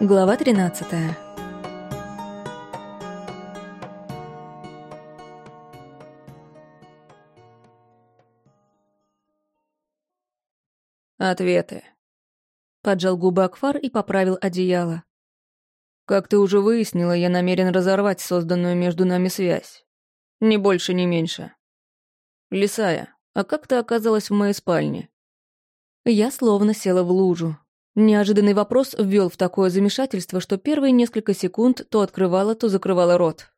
Глава 13 Ответы. Поджал губы Акфар и поправил одеяло. Как ты уже выяснила, я намерен разорвать созданную между нами связь. Ни больше, ни меньше. Лисая, а как ты оказалась в моей спальне? Я словно села в лужу, Неожиданный вопрос ввел в такое замешательство, что первые несколько секунд то открывала, то закрывала рот.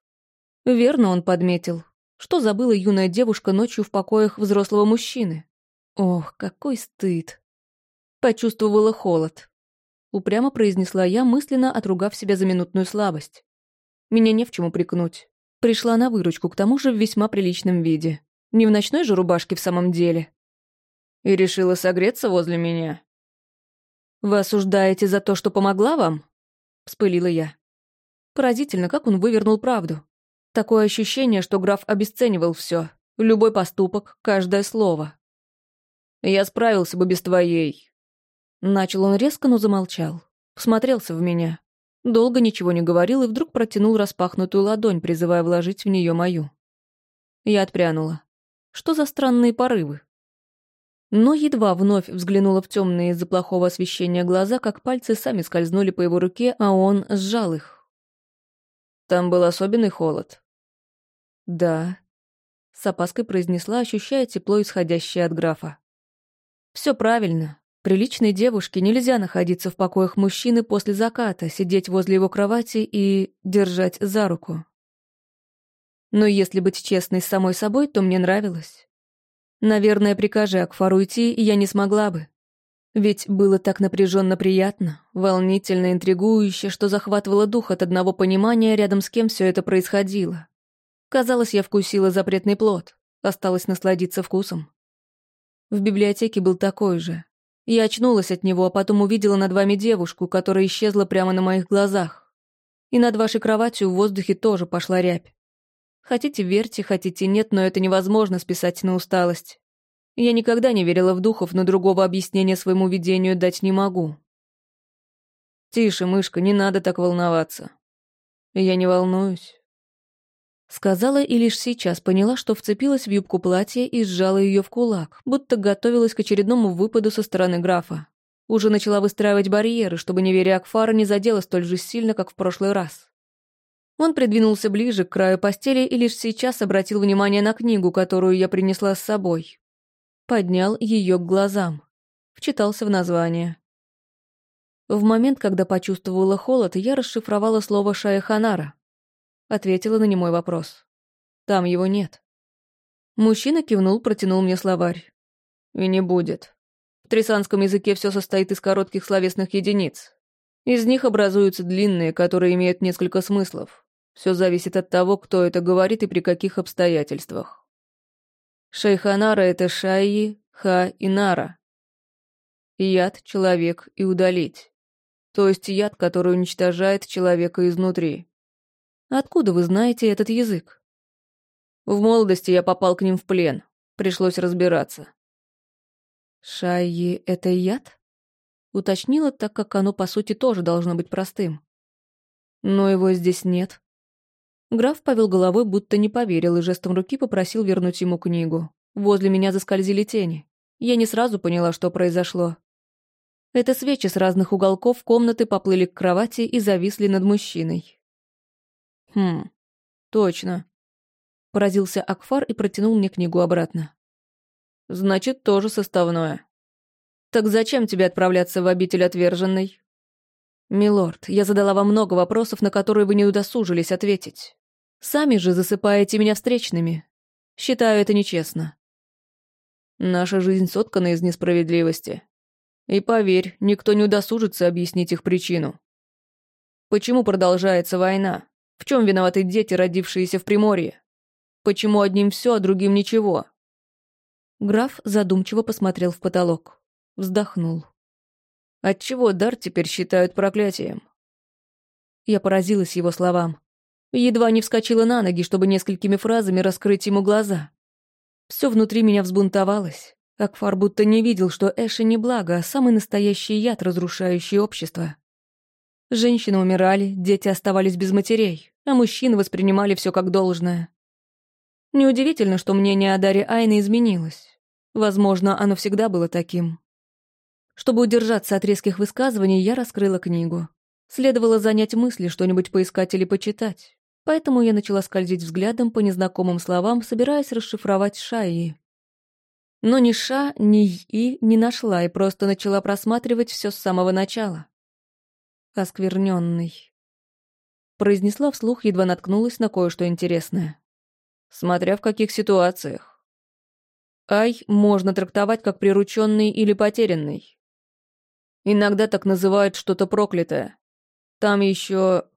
Верно он подметил. Что забыла юная девушка ночью в покоях взрослого мужчины? Ох, какой стыд. Почувствовала холод. Упрямо произнесла я, мысленно отругав себя за минутную слабость. Меня не в чем упрекнуть. Пришла на выручку, к тому же в весьма приличном виде. Не в ночной же рубашке в самом деле. И решила согреться возле меня. «Вы осуждаете за то, что помогла вам?» — вспылила я. Поразительно, как он вывернул правду. Такое ощущение, что граф обесценивал все, любой поступок, каждое слово. «Я справился бы без твоей». Начал он резко, но замолчал. Всмотрелся в меня. Долго ничего не говорил и вдруг протянул распахнутую ладонь, призывая вложить в нее мою. Я отпрянула. Что за странные порывы? Но едва вновь взглянула в темные из-за плохого освещения глаза, как пальцы сами скользнули по его руке, а он сжал их. Там был особенный холод. Да. С опаской произнесла, ощущая тепло, исходящее от графа. Все правильно. Приличной девушке нельзя находиться в покоях мужчины после заката, сидеть возле его кровати и держать за руку. Но если быть честной с самой собой, то мне нравилось. Наверное, прикажи Акфару уйти, я не смогла бы. Ведь было так напряженно приятно, волнительно, интригующе, что захватывало дух от одного понимания, рядом с кем все это происходило. Казалось, я вкусила запретный плод, осталось насладиться вкусом. В библиотеке был такой же. Я очнулась от него, а потом увидела над вами девушку, которая исчезла прямо на моих глазах. И над вашей кроватью в воздухе тоже пошла рябь. Хотите верьте, хотите нет, но это невозможно списать на усталость. Я никогда не верила в духов, но другого объяснения своему видению дать не могу. «Тише, мышка, не надо так волноваться». «Я не волнуюсь». Сказала и лишь сейчас поняла, что вцепилась в юбку платья и сжала ее в кулак, будто готовилась к очередному выпаду со стороны графа. Уже начала выстраивать барьеры, чтобы неверие Акфара не задела столь же сильно, как в прошлый раз. Он придвинулся ближе к краю постели и лишь сейчас обратил внимание на книгу, которую я принесла с собой. Поднял ее к глазам. Вчитался в название. В момент, когда почувствовала холод, я расшифровала слово «шаяханара». Ответила на немой вопрос. Там его нет. Мужчина кивнул, протянул мне словарь. И не будет. В трисанском языке все состоит из коротких словесных единиц. Из них образуются длинные, которые имеют несколько смыслов. Все зависит от того, кто это говорит и при каких обстоятельствах. Шейханара — это Шайи, Ха и Нара. Яд, человек и удалить. То есть яд, который уничтожает человека изнутри. Откуда вы знаете этот язык? В молодости я попал к ним в плен. Пришлось разбираться. Шайи — это яд? Уточнила, так как оно, по сути, тоже должно быть простым. Но его здесь нет. Граф повел головой, будто не поверил, и жестом руки попросил вернуть ему книгу. Возле меня заскользили тени. Я не сразу поняла, что произошло. Это свечи с разных уголков комнаты поплыли к кровати и зависли над мужчиной. «Хм, точно», — поразился Акфар и протянул мне книгу обратно. «Значит, тоже составное. Так зачем тебе отправляться в обитель отверженной?» «Милорд, я задала вам много вопросов, на которые вы не удосужились ответить. Сами же засыпаете меня встречными. Считаю это нечестно. Наша жизнь соткана из несправедливости. И поверь, никто не удосужится объяснить их причину. Почему продолжается война? В чем виноваты дети, родившиеся в Приморье? Почему одним все, а другим ничего? Граф задумчиво посмотрел в потолок. Вздохнул. Отчего дар теперь считают проклятием? Я поразилась его словам. Едва не вскочила на ноги, чтобы несколькими фразами раскрыть ему глаза. Все внутри меня взбунтовалось. Акфар будто не видел, что Эши не благо, а самый настоящий яд, разрушающий общество. Женщины умирали, дети оставались без матерей, а мужчины воспринимали все как должное. Неудивительно, что мнение о Даре Айны изменилось. Возможно, оно всегда было таким. Чтобы удержаться от резких высказываний, я раскрыла книгу. Следовало занять мысли, что-нибудь поискать или почитать. Поэтому я начала скользить взглядом по незнакомым словам, собираясь расшифровать Шаи. Но ни Ша, ни И не нашла и просто начала просматривать все с самого начала. Оскверненный. Произнесла вслух, едва наткнулась на кое-что интересное. Смотря в каких ситуациях. Ай можно трактовать как прирученный или потерянный. Иногда так называют что-то проклятое. Там еще...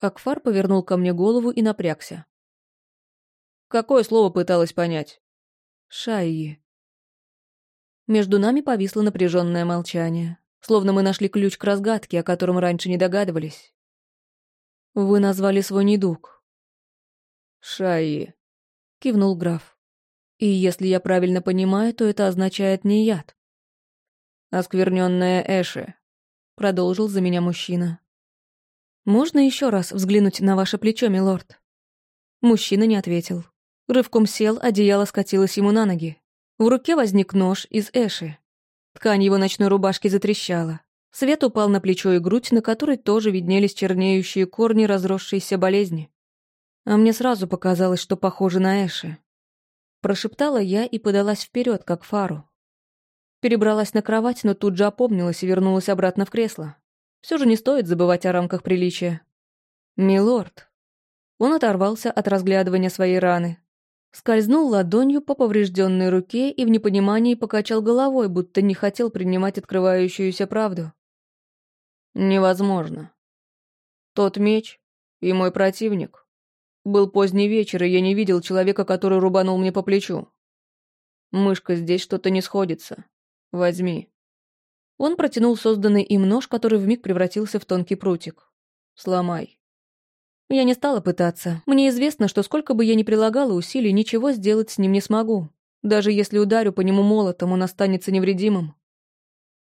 Акфар повернул ко мне голову и напрягся. Какое слово пыталась понять? Шайи. Между нами повисло напряженное молчание, словно мы нашли ключ к разгадке, о котором раньше не догадывались. Вы назвали свой недуг. Шайи. Кивнул граф. И если я правильно понимаю, то это означает не яд. Оскверненная Эши. Продолжил за меня мужчина. «Можно еще раз взглянуть на ваше плечо, милорд?» Мужчина не ответил. Рывком сел, одеяло скатилось ему на ноги. В руке возник нож из Эши. Ткань его ночной рубашки затрещала. Свет упал на плечо и грудь, на которой тоже виднелись чернеющие корни разросшейся болезни. А мне сразу показалось, что похоже на Эши. Прошептала я и подалась вперед, как фару. Перебралась на кровать, но тут же опомнилась и вернулась обратно в кресло. Все же не стоит забывать о рамках приличия. «Милорд». Он оторвался от разглядывания своей раны, скользнул ладонью по поврежденной руке и в непонимании покачал головой, будто не хотел принимать открывающуюся правду. «Невозможно. Тот меч и мой противник. Был поздний вечер, и я не видел человека, который рубанул мне по плечу. Мышка, здесь что-то не сходится. Возьми». Он протянул созданный им нож, который вмиг превратился в тонкий прутик. «Сломай». Я не стала пытаться. Мне известно, что сколько бы я ни прилагала усилий, ничего сделать с ним не смогу. Даже если ударю по нему молотом, он останется невредимым.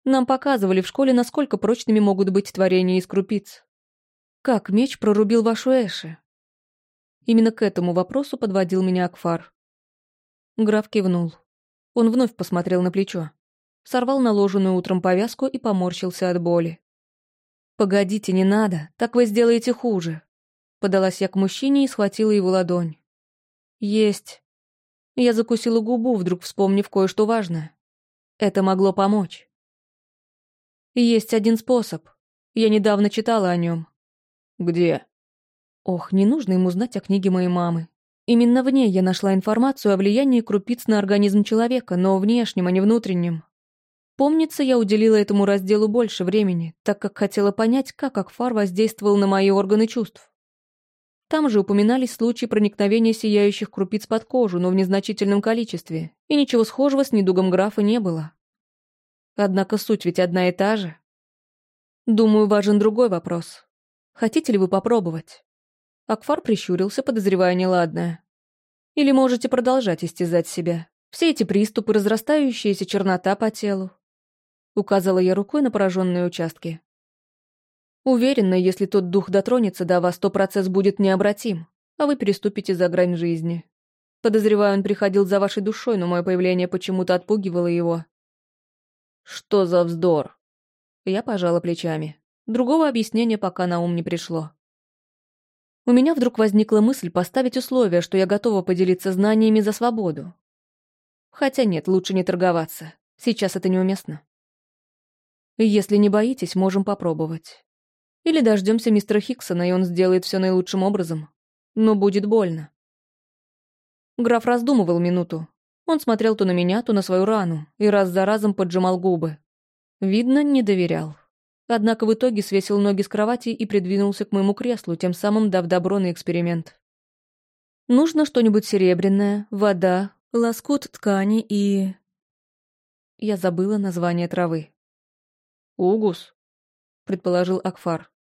Нам показывали в школе, насколько прочными могут быть творения из крупиц. Как меч прорубил вашу Эши? Именно к этому вопросу подводил меня Акфар. Граф кивнул. Он вновь посмотрел на плечо. Сорвал наложенную утром повязку и поморщился от боли. «Погодите, не надо, так вы сделаете хуже. Подалась я к мужчине и схватила его ладонь. «Есть». Я закусила губу, вдруг вспомнив кое-что важное. Это могло помочь. Есть один способ. Я недавно читала о нем. Где? Ох, не нужно ему знать о книге моей мамы. Именно в ней я нашла информацию о влиянии крупиц на организм человека, но внешнем, а не внутреннем. Помнится, я уделила этому разделу больше времени, так как хотела понять, как Акфар воздействовал на мои органы чувств. Там же упоминались случаи проникновения сияющих крупиц под кожу, но в незначительном количестве, и ничего схожего с недугом графа не было. Однако суть ведь одна и та же. Думаю, важен другой вопрос. Хотите ли вы попробовать? Акфар прищурился, подозревая неладное. Или можете продолжать истязать себя? Все эти приступы, разрастающаяся чернота по телу. Указала я рукой на пораженные участки. Уверена, если тот дух дотронется до вас, то процесс будет необратим, а вы переступите за грань жизни. Подозреваю, он приходил за вашей душой, но мое появление почему-то отпугивало его. Что за вздор? Я пожала плечами. Другого объяснения пока на ум не пришло. У меня вдруг возникла мысль поставить условие, что я готова поделиться знаниями за свободу. Хотя нет, лучше не торговаться. Сейчас это неуместно. Если не боитесь, можем попробовать. Или дождемся мистера Хиксона, и он сделает все наилучшим образом. Но будет больно. Граф раздумывал минуту. Он смотрел то на меня, то на свою рану, и раз за разом поджимал губы. Видно, не доверял. Однако в итоге свесил ноги с кровати и придвинулся к моему креслу, тем самым дав добро на эксперимент. Нужно что-нибудь серебряное, вода, лоскут ткани и... Я забыла название травы. «Угус», — предположил Акфар.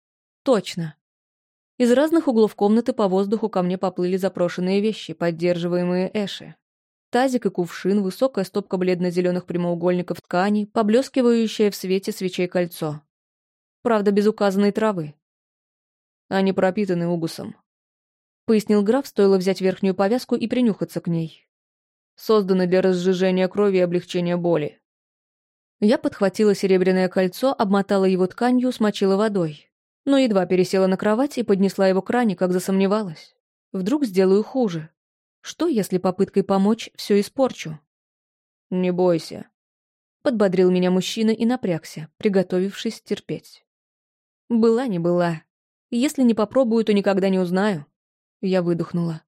Точно. Из разных углов комнаты по воздуху ко мне поплыли запрошенные вещи, поддерживаемые Эши. Тазик и кувшин, высокая стопка бледно-зеленых прямоугольников ткани, поблескивающее в свете свечей кольцо. правда, без указанной травы. Они пропитаны угусом. Пояснил граф, стоило взять верхнюю повязку и принюхаться к ней. Созданы для разжижения крови и облегчения боли. Я подхватила серебряное кольцо, обмотала его тканью, смочила водой. Но едва пересела на кровать и поднесла его к ране, как засомневалась. Вдруг сделаю хуже. Что, если попыткой помочь все испорчу? «Не бойся», — подбодрил меня мужчина и напрягся, приготовившись терпеть. Была не была. Если не попробую, то никогда не узнаю. Я выдохнула.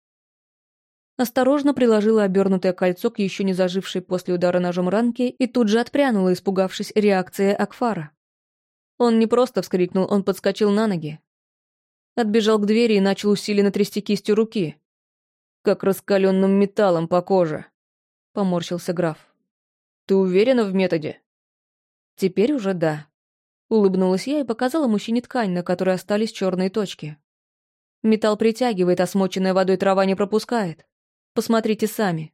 Осторожно приложила обернутое кольцо к еще не зажившей после удара ножом ранке и тут же отпрянула, испугавшись реакции Акфара. Он не просто вскрикнул, он подскочил на ноги. Отбежал к двери и начал усиленно трясти кистью руки. Как раскаленным металлом по коже. Поморщился граф. «Ты уверена в методе?» «Теперь уже да». Улыбнулась я и показала мужчине ткань, на которой остались черные точки. Металл притягивает, а смоченная водой трава не пропускает. Посмотрите сами.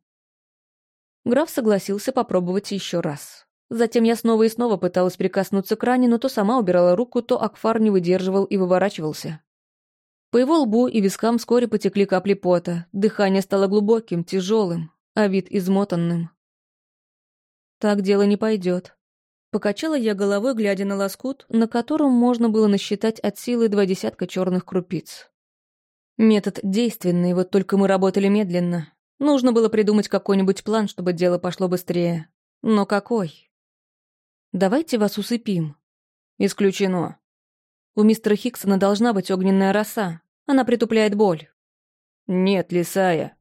Граф согласился попробовать еще раз. Затем я снова и снова пыталась прикоснуться к ране, но то сама убирала руку, то Акфар не выдерживал и выворачивался. По его лбу и вискам вскоре потекли капли пота, дыхание стало глубоким, тяжелым, а вид измотанным. Так дело не пойдет. Покачала я головой, глядя на лоскут, на котором можно было насчитать от силы два десятка черных крупиц. Метод действенный, вот только мы работали медленно. Нужно было придумать какой-нибудь план, чтобы дело пошло быстрее. Но какой? Давайте вас усыпим. Исключено. У мистера Хиксона должна быть огненная роса. Она притупляет боль. Нет, Лисая.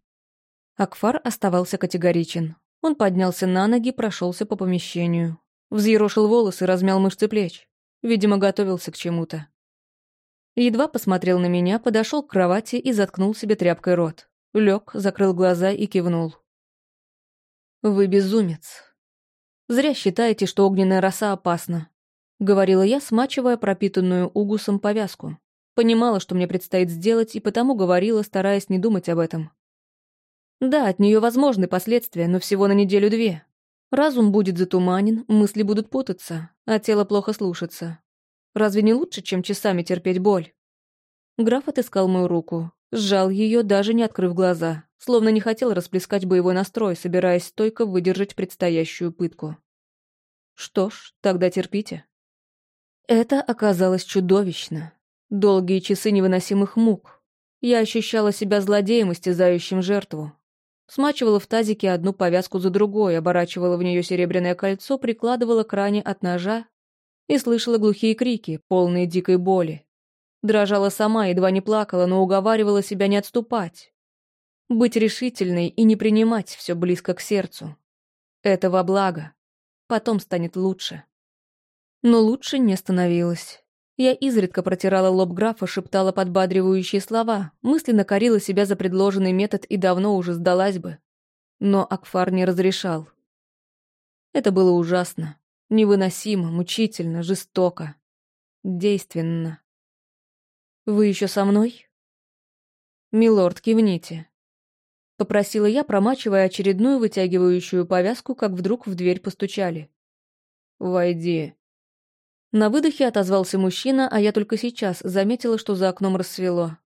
Акфар оставался категоричен. Он поднялся на ноги, прошелся по помещению. Взъерошил волосы, размял мышцы плеч. Видимо, готовился к чему-то. Едва посмотрел на меня, подошел к кровати и заткнул себе тряпкой рот. Лег, закрыл глаза и кивнул. «Вы безумец. Зря считаете, что огненная роса опасна», — говорила я, смачивая пропитанную угусом повязку. Понимала, что мне предстоит сделать, и потому говорила, стараясь не думать об этом. Да, от нее возможны последствия, но всего на неделю-две. Разум будет затуманен, мысли будут путаться, а тело плохо слушаться. Разве не лучше, чем часами терпеть боль? Граф отыскал мою руку, сжал ее, даже не открыв глаза, словно не хотел расплескать боевой настрой, собираясь стойко выдержать предстоящую пытку. Что ж, тогда терпите. Это оказалось чудовищно. Долгие часы невыносимых мук. Я ощущала себя злодеем, истязающим жертву. Смачивала в тазике одну повязку за другой, оборачивала в нее серебряное кольцо, прикладывала к ране от ножа и слышала глухие крики, полные дикой боли. Дрожала сама, едва не плакала, но уговаривала себя не отступать. Быть решительной и не принимать все близко к сердцу. Это во благо. Потом станет лучше. Но лучше не становилось. Я изредка протирала лоб графа, шептала подбадривающие слова, мысленно корила себя за предложенный метод и давно уже сдалась бы. Но Акфар не разрешал. Это было ужасно. Невыносимо, мучительно, жестоко. Действенно. «Вы еще со мной?» «Милорд, кивните», — попросила я, промачивая очередную вытягивающую повязку, как вдруг в дверь постучали. «Войди». На выдохе отозвался мужчина, а я только сейчас заметила, что за окном рассвело.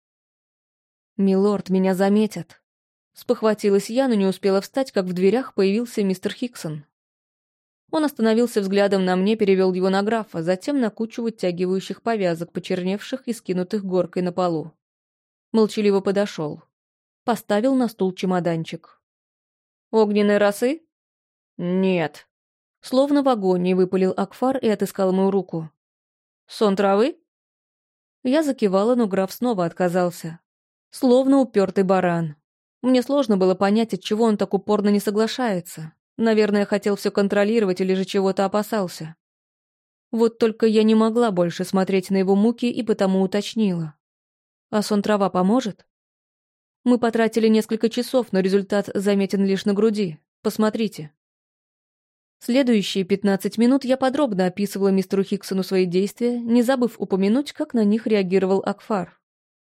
«Милорд, меня заметят». Спохватилась я, но не успела встать, как в дверях появился мистер Хиксон. Он остановился взглядом на мне, перевел его на графа, затем на кучу вытягивающих повязок, почерневших и скинутых горкой на полу. Молчаливо подошел. Поставил на стул чемоданчик. «Огненной росы?» «Нет». Словно в агонии выпалил Акфар и отыскал мою руку. «Сон травы?» Я закивала, но граф снова отказался. Словно упертый баран. Мне сложно было понять, от чего он так упорно не соглашается. Наверное, хотел все контролировать или же чего-то опасался. Вот только я не могла больше смотреть на его муки и потому уточнила. А сон трава поможет? Мы потратили несколько часов, но результат заметен лишь на груди. Посмотрите. Следующие 15 минут я подробно описывала мистеру Хиксону свои действия, не забыв упомянуть, как на них реагировал Акфар.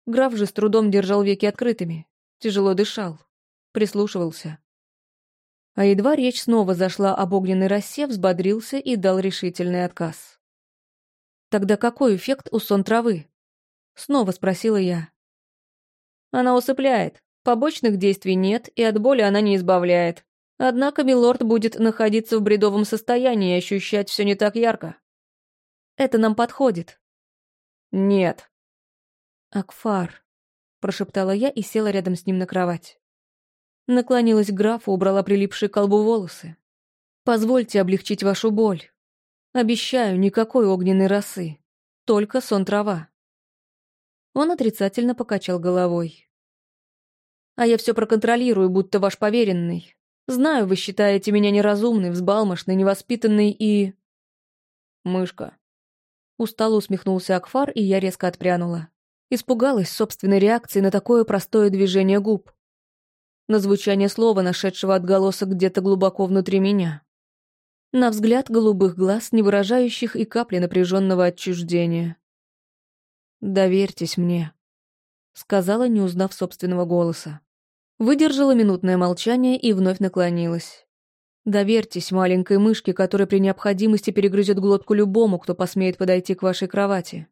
Граф же с трудом держал веки открытыми, тяжело дышал, прислушивался. А едва речь снова зашла об огненной росе, взбодрился и дал решительный отказ. Тогда какой эффект у сон травы? Снова спросила я. Она усыпляет. Побочных действий нет, и от боли она не избавляет. Однако милорд будет находиться в бредовом состоянии и ощущать все не так ярко. Это нам подходит. Нет. Акфар, прошептала я и села рядом с ним на кровать. Наклонилась к графу, убрала прилипшие к колбу волосы. Позвольте облегчить вашу боль. Обещаю, никакой огненной росы. Только сон трава. Он отрицательно покачал головой. А я все проконтролирую, будто ваш поверенный. Знаю, вы считаете меня неразумной, взбалмошной, невоспитанной и... Мышка. Устало усмехнулся Акфар, и я резко отпрянула. Испугалась собственной реакции на такое простое движение губ. На звучание слова, нашедшего отголосок где-то глубоко внутри меня. На взгляд голубых глаз, не выражающих и капли напряженного отчуждения. «Доверьтесь мне», — сказала, не узнав собственного голоса. Выдержала минутное молчание и вновь наклонилась. «Доверьтесь маленькой мышке, которая при необходимости перегрызет глотку любому, кто посмеет подойти к вашей кровати».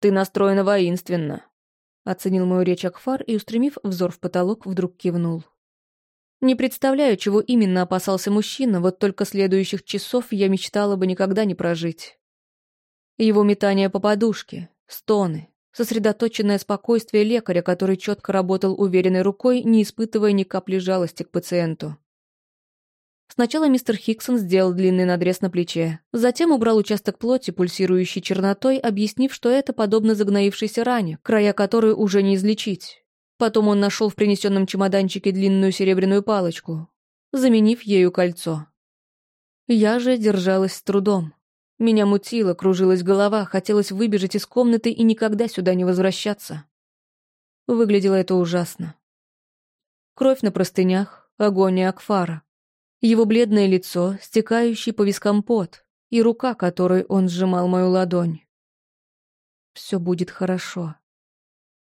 «Ты настроена воинственно», — оценил мою речь Акфар и, устремив взор в потолок, вдруг кивнул. Не представляю, чего именно опасался мужчина, вот только следующих часов я мечтала бы никогда не прожить. Его метание по подушке, стоны, сосредоточенное спокойствие лекаря, который четко работал уверенной рукой, не испытывая ни капли жалости к пациенту. Сначала мистер Хиксон сделал длинный надрез на плече, затем убрал участок плоти, пульсирующий чернотой, объяснив, что это подобно загноившейся ране, края которой уже не излечить. Потом он нашел в принесенном чемоданчике длинную серебряную палочку, заменив ею кольцо. Я же держалась с трудом. Меня мутило, кружилась голова, хотелось выбежать из комнаты и никогда сюда не возвращаться. Выглядело это ужасно. Кровь на простынях, агония Акфара. Его бледное лицо, стекающий по вискам пот, и рука, которой он сжимал мою ладонь. «Все будет хорошо».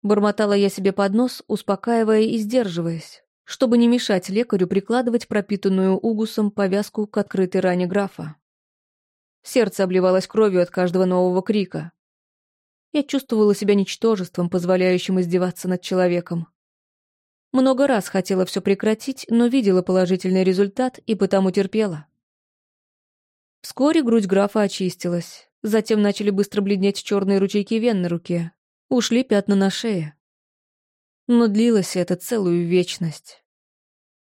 Бормотала я себе под нос, успокаивая и сдерживаясь, чтобы не мешать лекарю прикладывать пропитанную угусом повязку к открытой ране графа. Сердце обливалось кровью от каждого нового крика. Я чувствовала себя ничтожеством, позволяющим издеваться над человеком. Много раз хотела все прекратить, но видела положительный результат и потому терпела. Вскоре грудь графа очистилась. Затем начали быстро бледнеть черные ручейки вен на руке. Ушли пятна на шее. Но длилось это целую вечность.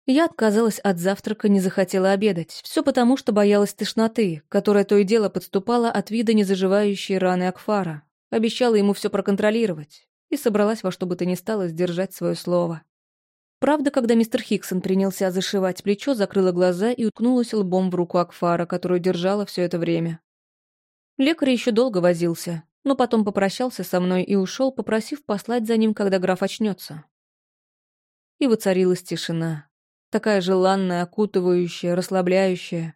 Я отказалась от завтрака, не захотела обедать. Все потому, что боялась тошноты, которая то и дело подступала от вида незаживающей раны Акфара. Обещала ему все проконтролировать. И собралась во что бы то ни стало сдержать свое слово. Правда, когда мистер Хиксон принялся зашивать плечо, закрыла глаза и уткнулась лбом в руку Акфара, которую держала все это время. Лекарь еще долго возился, но потом попрощался со мной и ушел, попросив послать за ним, когда граф очнется. И воцарилась тишина такая желанная, окутывающая, расслабляющая.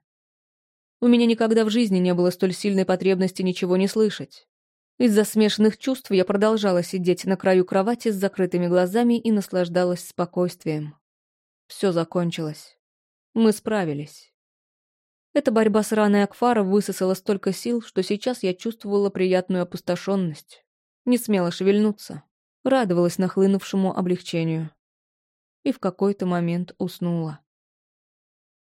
У меня никогда в жизни не было столь сильной потребности ничего не слышать. Из-за смешанных чувств я продолжала сидеть на краю кровати с закрытыми глазами и наслаждалась спокойствием. Все закончилось. Мы справились. Эта борьба с раной Акфара высосала столько сил, что сейчас я чувствовала приятную опустошенность. Не смела шевельнуться. Радовалась нахлынувшему облегчению и в какой-то момент уснула.